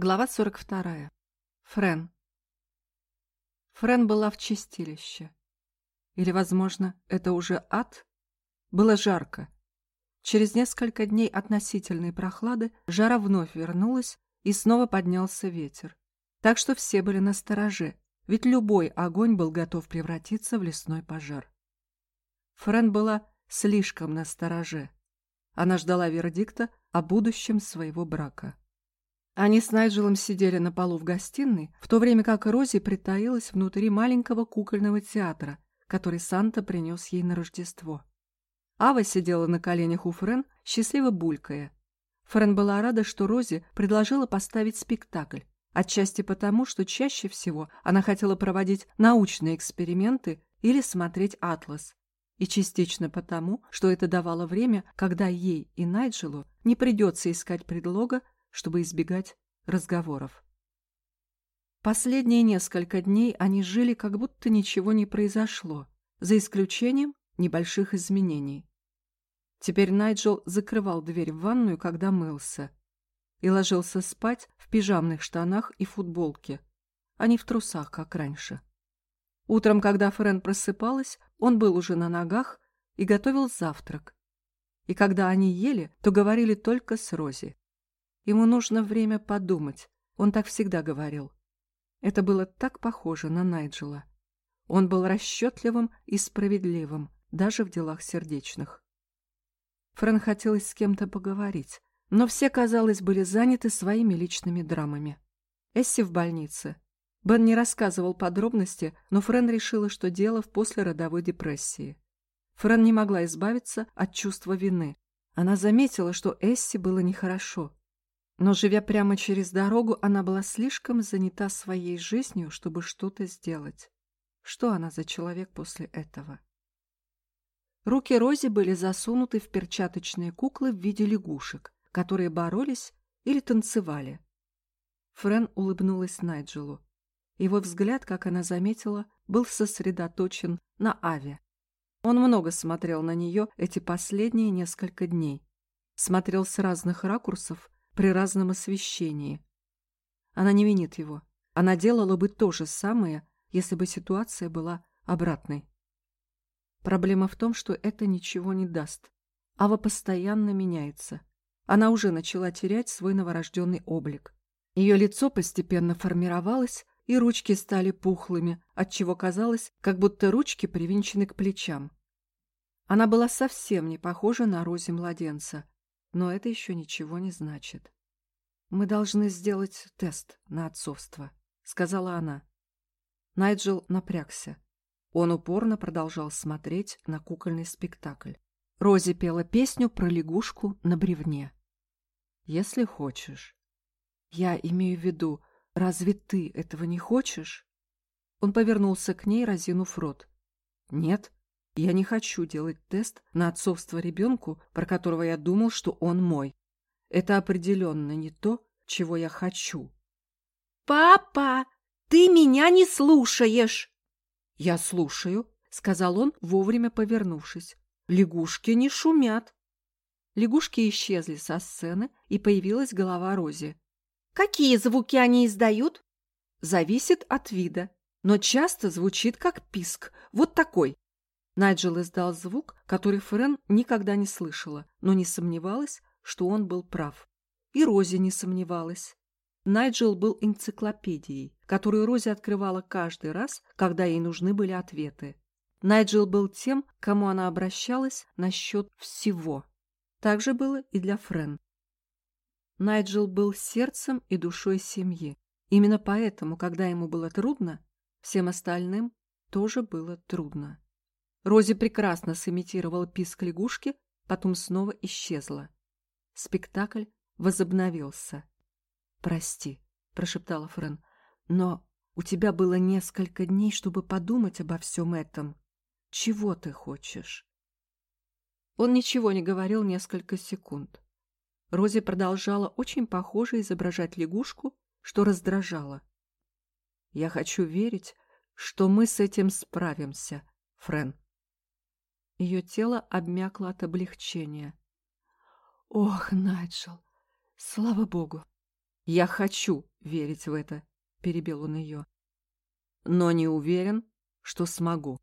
Глава 42. Френ. Френ была в чистилище. Или, возможно, это уже ад? Было жарко. Через несколько дней относительной прохлады жара вновь вернулась, и снова поднялся ветер. Так что все были на стороже, ведь любой огонь был готов превратиться в лесной пожар. Френ была слишком на стороже. Она ждала вердикта о будущем своего брака. Они с Найджелом сидели на полу в гостиной, в то время как Рози притаилась внутри маленького кукольного театра, который Санта принес ей на Рождество. Ава сидела на коленях у Френ, счастливо булькая. Френ была рада, что Рози предложила поставить спектакль, отчасти потому, что чаще всего она хотела проводить научные эксперименты или смотреть «Атлас», и частично потому, что это давало время, когда ей и Найджелу не придется искать предлога, чтобы избегать разговоров. Последние несколько дней они жили, как будто ничего не произошло, за исключением небольших изменений. Теперь Найджел закрывал дверь в ванную, когда мылся, и ложился спать в пижамных штанах и футболке, а не в трусах, как раньше. Утром, когда Френ просыпалась, он был уже на ногах и готовил завтрак. И когда они ели, то говорили только с Рози. Ему нужно время подумать. Он так всегда говорил. Это было так похоже на Найджела. Он был расчетливым и справедливым, даже в делах сердечных. Фрэн хотелось с кем-то поговорить, но все, казалось, были заняты своими личными драмами. Эсси в больнице. Бен не рассказывал подробности, но Фрэн решила, что дело в послеродовой депрессии. Фрэн не могла избавиться от чувства вины. Она заметила, что Эсси было нехорошо. Но, живя прямо через дорогу, она была слишком занята своей жизнью, чтобы что-то сделать. Что она за человек после этого? Руки Рози были засунуты в перчаточные куклы в виде лягушек, которые боролись или танцевали. Френ улыбнулась Найджелу. Его взгляд, как она заметила, был сосредоточен на Аве. Он много смотрел на нее эти последние несколько дней. Смотрел с разных ракурсов при разном освещении. Она не винит его. Она делала бы то же самое, если бы ситуация была обратной. Проблема в том, что это ничего не даст. Ава постоянно меняется. Она уже начала терять свой новорожденный облик. Ее лицо постепенно формировалось, и ручки стали пухлыми, отчего казалось, как будто ручки привинчены к плечам. Она была совсем не похожа на Рози младенца, но это еще ничего не значит. «Мы должны сделать тест на отцовство», — сказала она. Найджел напрягся. Он упорно продолжал смотреть на кукольный спектакль. Рози пела песню про лягушку на бревне. «Если хочешь». «Я имею в виду, разве ты этого не хочешь?» Он повернулся к ней, разинув рот. «Нет, я не хочу делать тест на отцовство ребенку, про которого я думал, что он мой. Это определенно не то, чего я хочу. «Папа, ты меня не слушаешь!» «Я слушаю», — сказал он, вовремя повернувшись. «Лягушки не шумят». Лягушки исчезли со сцены, и появилась голова Рози. «Какие звуки они издают?» «Зависит от вида, но часто звучит как писк, вот такой». Найджел издал звук, который Френ никогда не слышала, но не сомневалась, что он был прав. И Рози не сомневалась. Найджел был энциклопедией, которую Рози открывала каждый раз, когда ей нужны были ответы. Найджел был тем, кому она обращалась насчет всего. Так же было и для Френ. Найджел был сердцем и душой семьи. Именно поэтому, когда ему было трудно, всем остальным тоже было трудно. Рози прекрасно сымитировала писк лягушки, потом снова исчезла. Спектакль возобновился. «Прости», — прошептала Френ, — «но у тебя было несколько дней, чтобы подумать обо всем этом. Чего ты хочешь?» Он ничего не говорил несколько секунд. Рози продолжала очень похоже изображать лягушку, что раздражало. «Я хочу верить, что мы с этим справимся, Френ». Ее тело обмякло от облегчения. «Ох, Найджел, слава богу! Я хочу верить в это, перебил он ее. Но не уверен, что смогу.